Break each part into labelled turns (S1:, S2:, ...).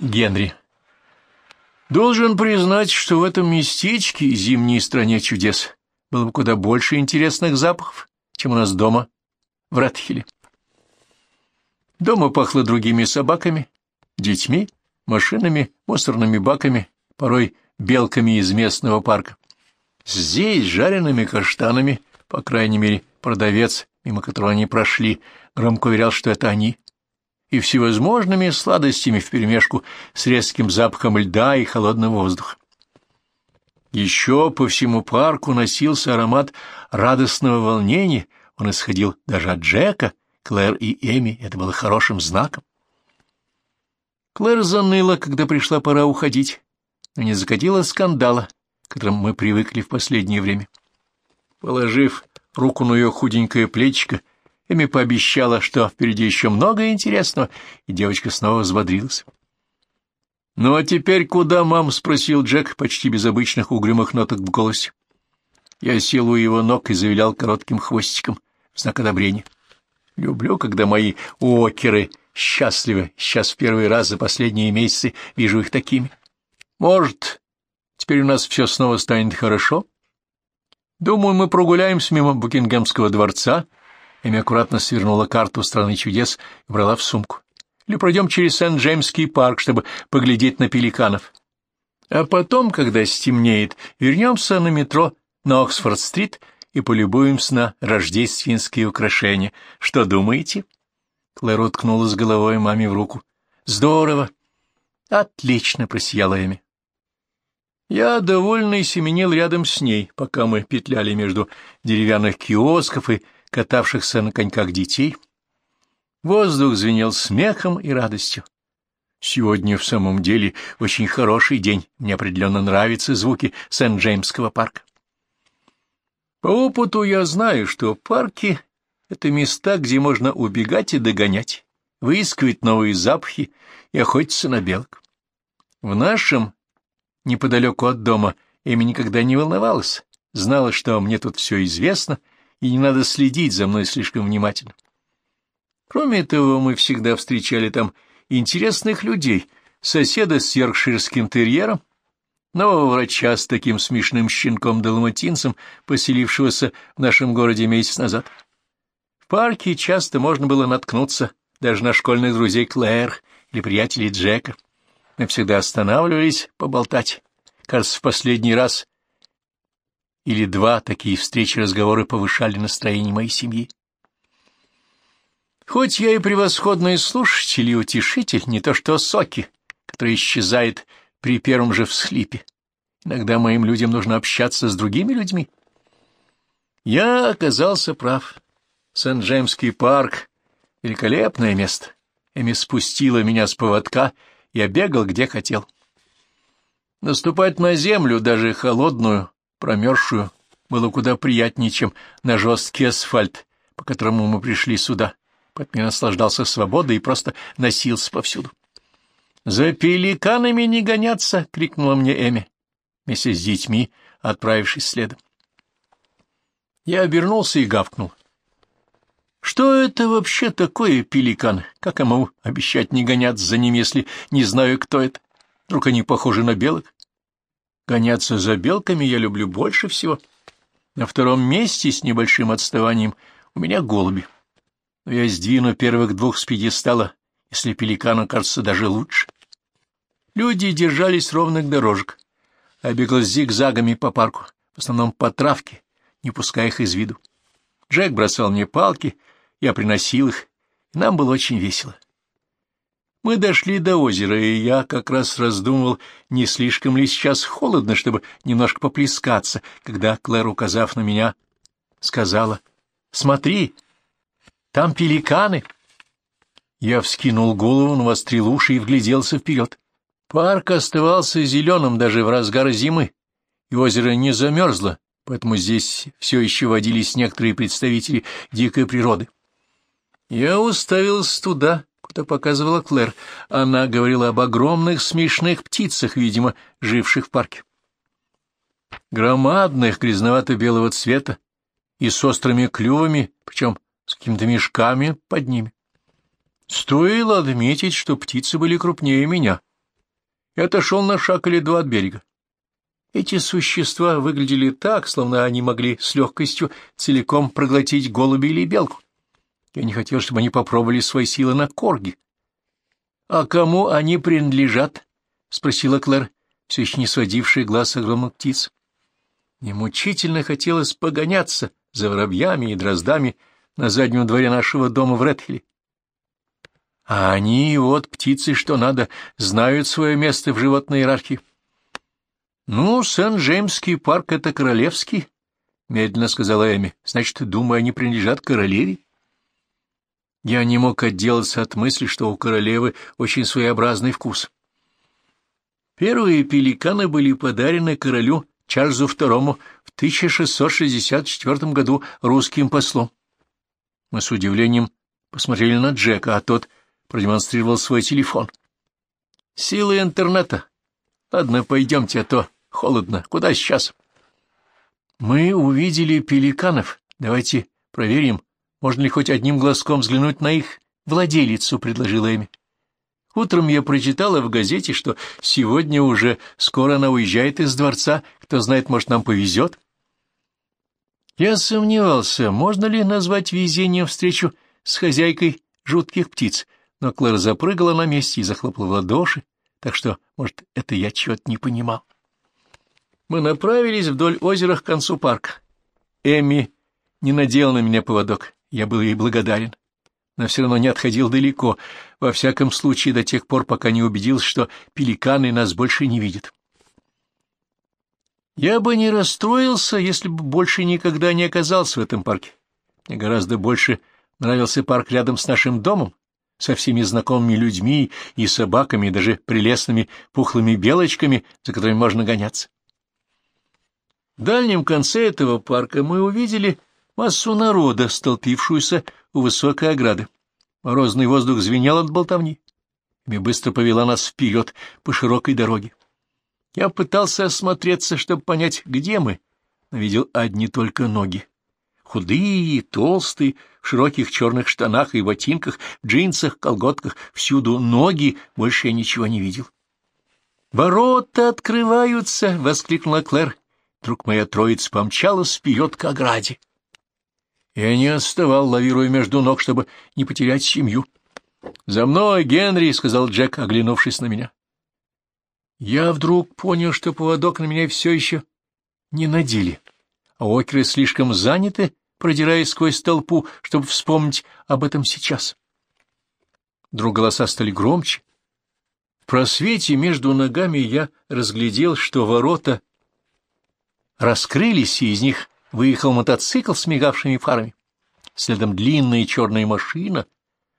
S1: Генри. Должен признать, что в этом местечке, зимней стране чудес, было бы куда больше интересных запахов, чем у нас дома в Ратхиле. Дома пахло другими собаками, детьми, машинами, мусорными баками, порой белками из местного парка. Здесь жареными каштанами, по крайней мере, продавец, мимо которого они прошли, громко уверял, что это они, и всевозможными сладостями вперемешку с резким запахом льда и холодного воздуха. Еще по всему парку носился аромат радостного волнения, он исходил даже от Джека, Клэр и Эми, это было хорошим знаком. Клэр заныла, когда пришла пора уходить, но не закатила скандала, к которым мы привыкли в последнее время. Положив руку на ее худенькое плечико, Эми пообещала, что впереди еще много интересного, и девочка снова взбодрилась. «Ну а теперь куда, мам?» — спросил Джек, почти без обычных угрюмых ноток в голосе. Я сел у его ног и завилял коротким хвостиком в знак одобрения. Люблю, когда мои океры счастливы. Сейчас в первый раз за последние месяцы вижу их такими. Может, теперь у нас все снова станет хорошо? Думаю, мы прогуляемся мимо Букингемского дворца. Эми аккуратно свернула карту страны чудес и брала в сумку. Или пройдем через Сент-Джеймский парк, чтобы поглядеть на пеликанов. А потом, когда стемнеет, вернемся на метро на Оксфорд-стрит и полюбуемся на рождественские украшения. Что думаете? Клэр уткнулась головой маме в руку. Здорово. Отлично, просияла Эми. Я довольно семенил рядом с ней, пока мы петляли между деревянных киосков и катавшихся на коньках детей. Воздух звенел смехом и радостью. Сегодня в самом деле очень хороший день. Мне определенно нравятся звуки Сент-Джеймского парка. По опыту я знаю, что парки — это места, где можно убегать и догонять, выискивать новые запахи и охотиться на белок. В нашем, неподалеку от дома, Эми никогда не волновалась, знала, что мне тут все известно, и не надо следить за мной слишком внимательно. Кроме того, мы всегда встречали там интересных людей, соседа с йоркширским терьером, нового врача с таким смешным щенком-далматинцем, поселившегося в нашем городе месяц назад. В парке часто можно было наткнуться даже на школьных друзей Клэр или приятелей Джека. Мы всегда останавливались поболтать. Кажется, в последний раз или два такие встречи разговоры повышали настроение моей семьи. Хоть я и превосходный слушатель и утешитель, не то что соки, который исчезает при первом же всхлипе. Иногда моим людям нужно общаться с другими людьми. Я оказался прав. Сент-Джеймский парк — великолепное место. Эми спустила меня с поводка, я бегал где хотел. Наступать на землю, даже холодную, промерзшую, было куда приятнее, чем на жесткий асфальт, по которому мы пришли сюда. Поэтому я наслаждался свободой и просто носился повсюду. «За пеликанами не гоняться!» — крикнула мне Эми, вместе с детьми, отправившись следом. Я обернулся и гавкнул. «Что это вообще такое, пеликан? Как могу обещать не гоняться за ним, если не знаю, кто это? Вдруг они похожи на белок? Гоняться за белками я люблю больше всего. На втором месте с небольшим отставанием у меня голуби. Но я сдвину первых двух с пьедестала, если пеликану кажется даже лучше. Люди держались ровных дорожек, а бегал зигзагами по парку, в основном по травке, не пуская их из виду. Джек бросал мне палки, я приносил их, и нам было очень весело. Мы дошли до озера, и я как раз раздумывал, не слишком ли сейчас холодно, чтобы немножко поплескаться, когда Клэр, указав на меня, сказала, «Смотри, там пеликаны!» Я вскинул голову, навострил уши и вгляделся вперед. Парк оставался зеленым даже в разгар зимы, и озеро не замерзло, поэтому здесь все еще водились некоторые представители дикой природы. Я уставился туда, куда показывала Клэр. Она говорила об огромных смешных птицах, видимо, живших в парке. Громадных, грязновато-белого цвета и с острыми клювами, причем с какими-то мешками под ними. Стоило отметить, что птицы были крупнее меня — и отошел на шаг или два от берега. Эти существа выглядели так, словно они могли с легкостью целиком проглотить голуби или белку. Я не хотел, чтобы они попробовали свои силы на корге. — А кому они принадлежат? — спросила Клэр, все еще не сводившая глаз огромных птиц. Мне мучительно хотелось погоняться за воробьями и дроздами на заднем дворе нашего дома в Редхилле. А они, вот птицы, что надо, знают свое место в животной иерархии. «Ну, Сент-Джеймский парк — это королевский», — медленно сказала Эми. «Значит, думаю, они принадлежат королеве». Я не мог отделаться от мысли, что у королевы очень своеобразный вкус. Первые пеликаны были подарены королю Чарльзу II в 1664 году русским послом. Мы с удивлением посмотрели на Джека, а тот продемонстрировал свой телефон. «Силы интернета. Ладно, пойдемте, а то холодно. Куда сейчас?» «Мы увидели пеликанов. Давайте проверим, можно ли хоть одним глазком взглянуть на их владелицу», — предложила Эми. Утром я прочитала в газете, что сегодня уже скоро она уезжает из дворца. Кто знает, может, нам повезет. Я сомневался, можно ли назвать везением встречу с хозяйкой жутких птиц, но Клэр запрыгала на месте и захлопала в ладоши, так что, может, это я чего-то не понимал. Мы направились вдоль озера к концу парка. Эми не надела на меня поводок, я был ей благодарен но все равно не отходил далеко, во всяком случае до тех пор, пока не убедился, что пеликаны нас больше не видят. Я бы не расстроился, если бы больше никогда не оказался в этом парке. Мне гораздо больше нравился парк рядом с нашим домом, со всеми знакомыми людьми и собаками, и даже прелестными пухлыми белочками, за которыми можно гоняться. В дальнем конце этого парка мы увидели массу народа, столпившуюся у высокой ограды. Морозный воздух звенел от болтовни. Ми быстро повела нас вперед по широкой дороге. Я пытался осмотреться, чтобы понять, где мы, но видел одни только ноги. Худые, толстые, в широких черных штанах и ботинках, джинсах, колготках, всюду ноги, больше я ничего не видел. «Ворота открываются!» — воскликнула Клэр. Вдруг моя троица помчалась вперед к ограде. Я не отставал, лавируя между ног, чтобы не потерять семью. — За мной, Генри! — сказал Джек, оглянувшись на меня. Я вдруг понял, что поводок на меня все еще не надели, а океры слишком заняты, продираясь сквозь толпу, чтобы вспомнить об этом сейчас. Вдруг голоса стали громче. В просвете между ногами я разглядел, что ворота раскрылись, и из них выехал мотоцикл с мигавшими фарами. Следом длинная черная машина,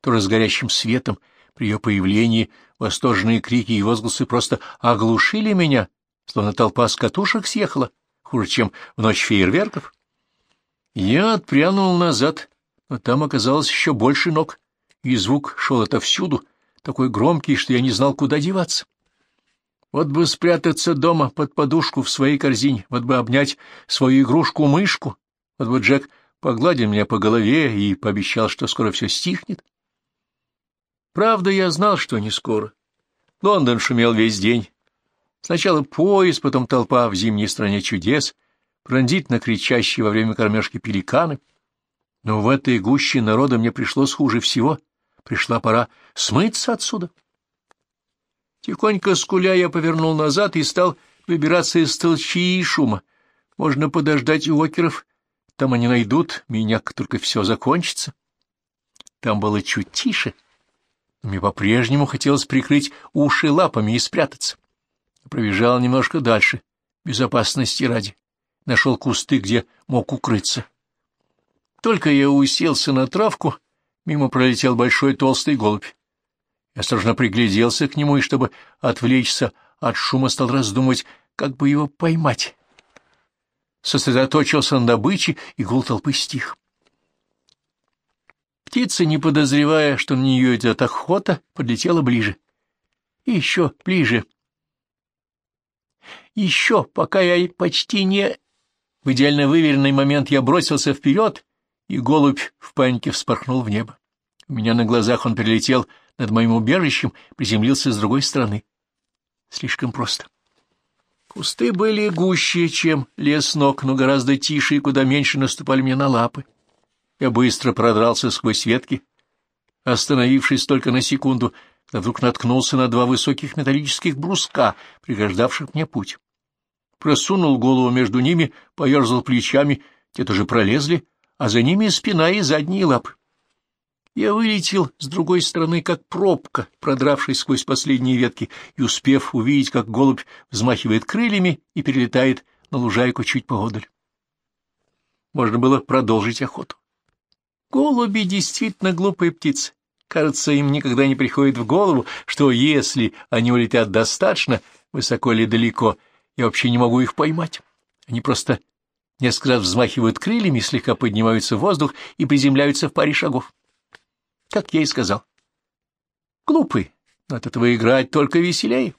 S1: тоже с горящим светом. При ее появлении восторженные крики и возгласы просто оглушили меня, словно толпа с катушек съехала, хуже, чем в ночь фейерверков. Я отпрянул назад, но там оказалось еще больше ног, и звук шел отовсюду, такой громкий, что я не знал, куда деваться. Вот бы спрятаться дома под подушку в своей корзине, вот бы обнять свою игрушку-мышку, вот бы Джек погладил меня по голове и пообещал, что скоро все стихнет. Правда, я знал, что не скоро. Лондон шумел весь день. Сначала поезд, потом толпа в зимней стране чудес, пронзительно кричащие во время кормежки пеликаны. Но в этой гуще народа мне пришлось хуже всего. Пришла пора смыться отсюда. Тихонько скуля я повернул назад и стал выбираться из толчи и шума. Можно подождать уокеров, там они найдут меня, как только все закончится. Там было чуть тише, мне по-прежнему хотелось прикрыть уши лапами и спрятаться. Пробежал немножко дальше, безопасности ради. Нашел кусты, где мог укрыться. Только я уселся на травку, мимо пролетел большой толстый голубь. Осторожно пригляделся к нему и, чтобы отвлечься от шума, стал раздумывать, как бы его поймать. Сосредоточился на добыче, и гул толпы стих. Птица, не подозревая, что на нее идет охота, подлетела ближе. И еще ближе. Еще, пока я почти не... В идеально выверенный момент я бросился вперед, и голубь в панике вспорхнул в небо. У меня на глазах он прилетел над моим убежищем, приземлился с другой стороны. слишком просто. Кусты были гуще, чем лес ног, но гораздо тише и куда меньше наступали мне на лапы. Я быстро продрался сквозь ветки, остановившись только на секунду, когда вдруг наткнулся на два высоких металлических бруска, преграждавших мне путь. Просунул голову между ними, поерзал плечами, те тоже пролезли, а за ними спина и задние лапы. Я вылетел с другой стороны, как пробка, продравшись сквозь последние ветки, и успев увидеть, как голубь взмахивает крыльями и перелетает на лужайку чуть поодаль. Можно было продолжить охоту. Голуби действительно глупые птицы. Кажется, им никогда не приходит в голову, что если они улетят достаточно высоко или далеко, я вообще не могу их поймать. Они просто несколько раз взмахивают крыльями, слегка поднимаются в воздух и приземляются в паре шагов как я и сказал. Глупый, но от этого играть только веселее.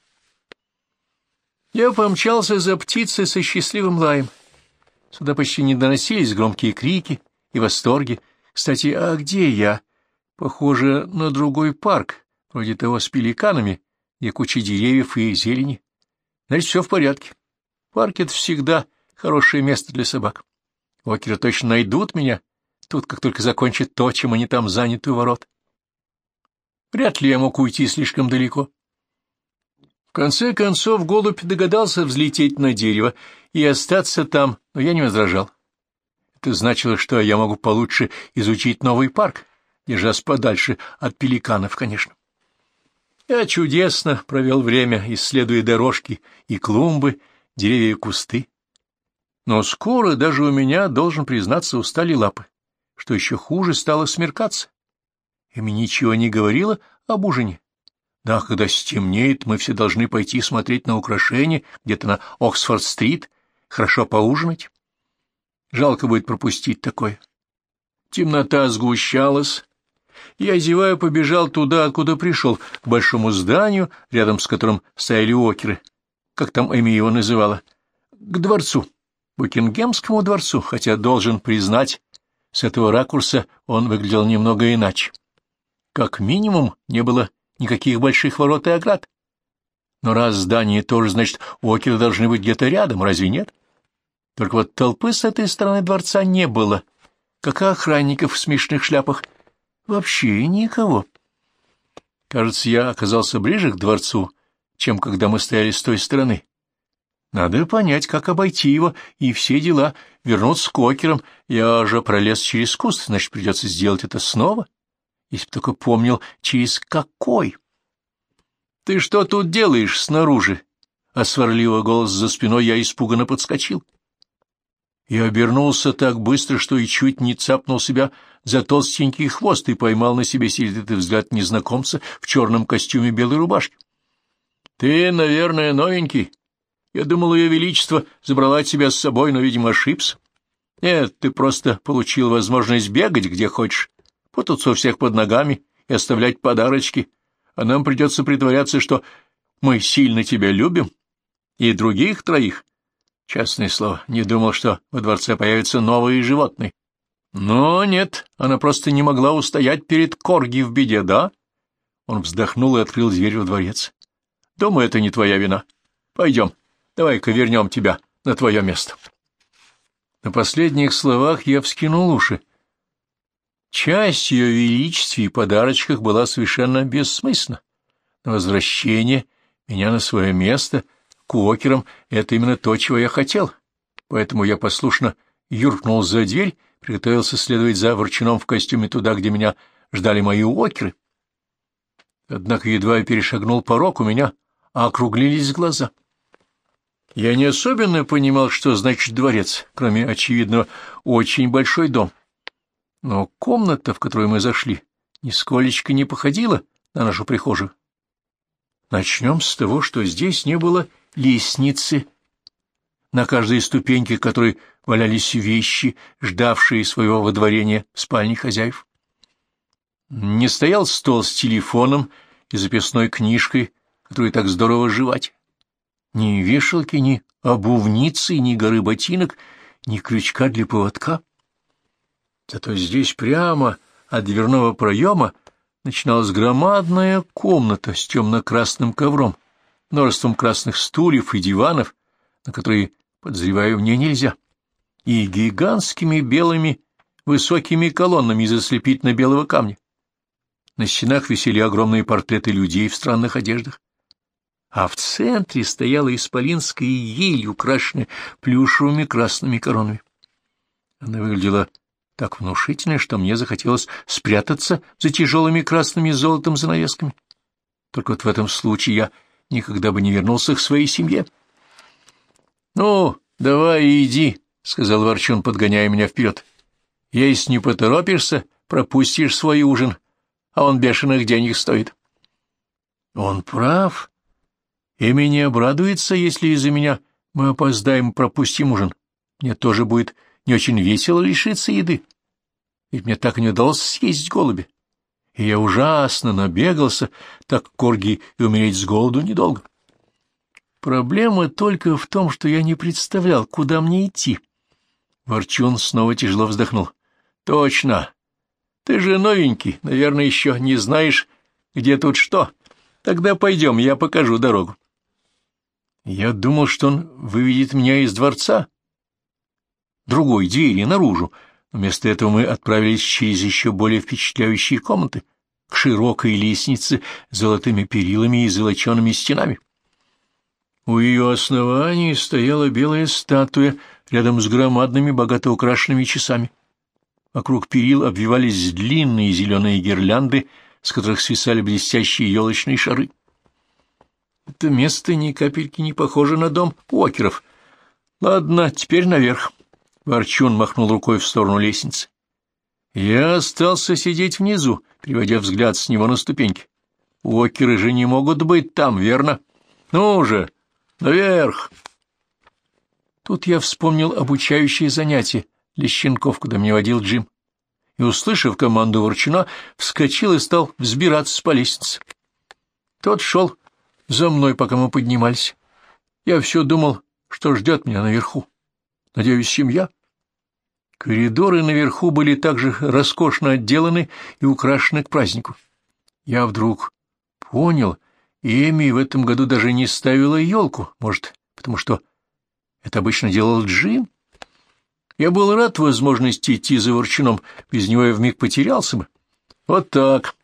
S1: Я помчался за птицей со счастливым лаем. Сюда почти не доносились громкие крики и восторги. Кстати, а где я? Похоже на другой парк, вроде того с пеликанами, где куча деревьев и зелени. Значит, все в порядке. Парк — это всегда хорошее место для собак. Океры точно найдут меня, тут, как только закончат то, чем они там заняты у ворот. Вряд ли я мог уйти слишком далеко. В конце концов голубь догадался взлететь на дерево и остаться там, но я не возражал. Это значило, что я могу получше изучить новый парк, держась подальше от пеликанов, конечно. Я чудесно провел время, исследуя дорожки и клумбы, деревья и кусты. Но скоро даже у меня, должен признаться, устали лапы что еще хуже стало смеркаться. Эми ничего не говорила об ужине. Да, когда стемнеет, мы все должны пойти смотреть на украшения где-то на Оксфорд-стрит, хорошо поужинать. Жалко будет пропустить такое. Темнота сгущалась. Я, зевая, побежал туда, откуда пришел, к большому зданию, рядом с которым стояли океры, как там Эми его называла, к дворцу, Букингемскому дворцу, хотя должен признать, с этого ракурса он выглядел немного иначе. Как минимум, не было никаких больших ворот и оград. Но раз здание тоже, значит, океры должны быть где-то рядом, разве нет? Только вот толпы с этой стороны дворца не было, как и охранников в смешных шляпах. Вообще никого. Кажется, я оказался ближе к дворцу, чем когда мы стояли с той стороны. Надо понять, как обойти его, и все дела. Вернуться к окерам. Я же пролез через куст, значит, придется сделать это снова. Если бы только помнил, через какой. — Ты что тут делаешь снаружи? А сварливый голос за спиной я испуганно подскочил. Я обернулся так быстро, что и чуть не цапнул себя за толстенький хвост и поймал на себе сердитый взгляд незнакомца в черном костюме белой рубашки. — Ты, наверное, новенький. Я думал, ее величество забрала тебя с собой, но, видимо, ошибся. Нет, ты просто получил возможность бегать где хочешь, путаться у всех под ногами и оставлять подарочки, а нам придется притворяться, что мы сильно тебя любим, и других троих. Честное слово, не думал, что во дворце появятся новые животные. Но нет, она просто не могла устоять перед Корги в беде, да? Он вздохнул и открыл дверь во дворец. Думаю, это не твоя вина. Пойдем. Давай-ка вернем тебя на твое место. На последних словах я вскинул уши. Часть ее величестве и подарочках была совершенно бессмысленна. Но возвращение меня на свое место к Уокерам — это именно то, чего я хотел. Поэтому я послушно юркнул за дверь, приготовился следовать за ворчуном в костюме туда, где меня ждали мои Уокеры. Однако едва я перешагнул порог, у меня округлились глаза — я не особенно понимал, что значит дворец, кроме очевидного очень большой дом. Но комната, в которую мы зашли, нисколечко не походила на нашу прихожую. Начнем с того, что здесь не было лестницы, на каждой ступеньке которой валялись вещи, ждавшие своего водворения в спальне хозяев. Не стоял стол с телефоном и записной книжкой, которую так здорово жевать. Ни вешалки, ни обувницы, ни горы ботинок, ни крючка для поводка. Зато здесь прямо от дверного проема начиналась громадная комната с темно-красным ковром, множеством красных стульев и диванов, на которые, подозреваю, мне нельзя, и гигантскими белыми высокими колоннами из ослепительно-белого камня. На стенах висели огромные портреты людей в странных одеждах, а в центре стояла исполинская ель, украшенная плюшевыми красными коронами. Она выглядела так внушительно, что мне захотелось спрятаться за тяжелыми красными золотом занавесками. Только вот в этом случае я никогда бы не вернулся к своей семье. — Ну, давай иди, — сказал Ворчун, подгоняя меня вперед. — Если не поторопишься, пропустишь свой ужин, а он бешеных денег стоит. — Он прав. Эми не обрадуется, если из-за меня мы опоздаем и пропустим ужин. Мне тоже будет не очень весело лишиться еды. Ведь мне так не удалось съесть голуби. И я ужасно набегался, так корги и умереть с голоду недолго. Проблема только в том, что я не представлял, куда мне идти. Ворчун снова тяжело вздохнул. — Точно. Ты же новенький, наверное, еще не знаешь, где тут что. Тогда пойдем, я покажу дорогу. Я думал, что он выведет меня из дворца, другой двери, наружу. Вместо этого мы отправились через еще более впечатляющие комнаты, к широкой лестнице с золотыми перилами и золочеными стенами. У ее основания стояла белая статуя рядом с громадными, богато украшенными часами. Вокруг перил обвивались длинные зеленые гирлянды, с которых свисали блестящие елочные шары. Это место ни капельки не похоже на дом Уокеров. Ладно, теперь наверх. Ворчун махнул рукой в сторону лестницы. Я остался сидеть внизу, переводя взгляд с него на ступеньки. Уокеры же не могут быть там, верно? Ну же, наверх! Тут я вспомнил обучающие занятия для щенков, куда меня водил Джим, и, услышав команду Ворчуна, вскочил и стал взбираться по лестнице. Тот шел за мной, пока мы поднимались. Я все думал, что ждет меня наверху. Надеюсь, семья? Коридоры наверху были также роскошно отделаны и украшены к празднику. Я вдруг понял, Эми в этом году даже не ставила елку, может, потому что это обычно делал Джим. Я был рад возможности идти за ворчуном, без него я вмиг потерялся бы. Вот так.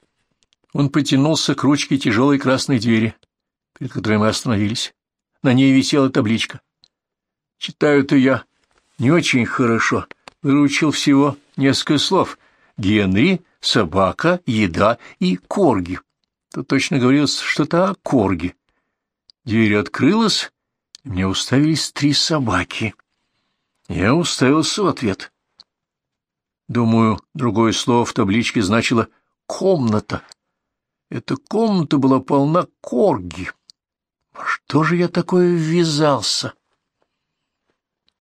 S1: Он потянулся к ручке тяжелой красной двери, перед которой мы остановились. На ней висела табличка. Читаю-то я не очень хорошо. Выучил всего несколько слов. Генри, собака, еда и корги. Тут точно говорилось что-то о корге. Дверь открылась, и мне уставились три собаки. Я уставился в ответ. Думаю, другое слово в табличке значило «комната». Эта комната была полна корги. Что же я такое ввязался?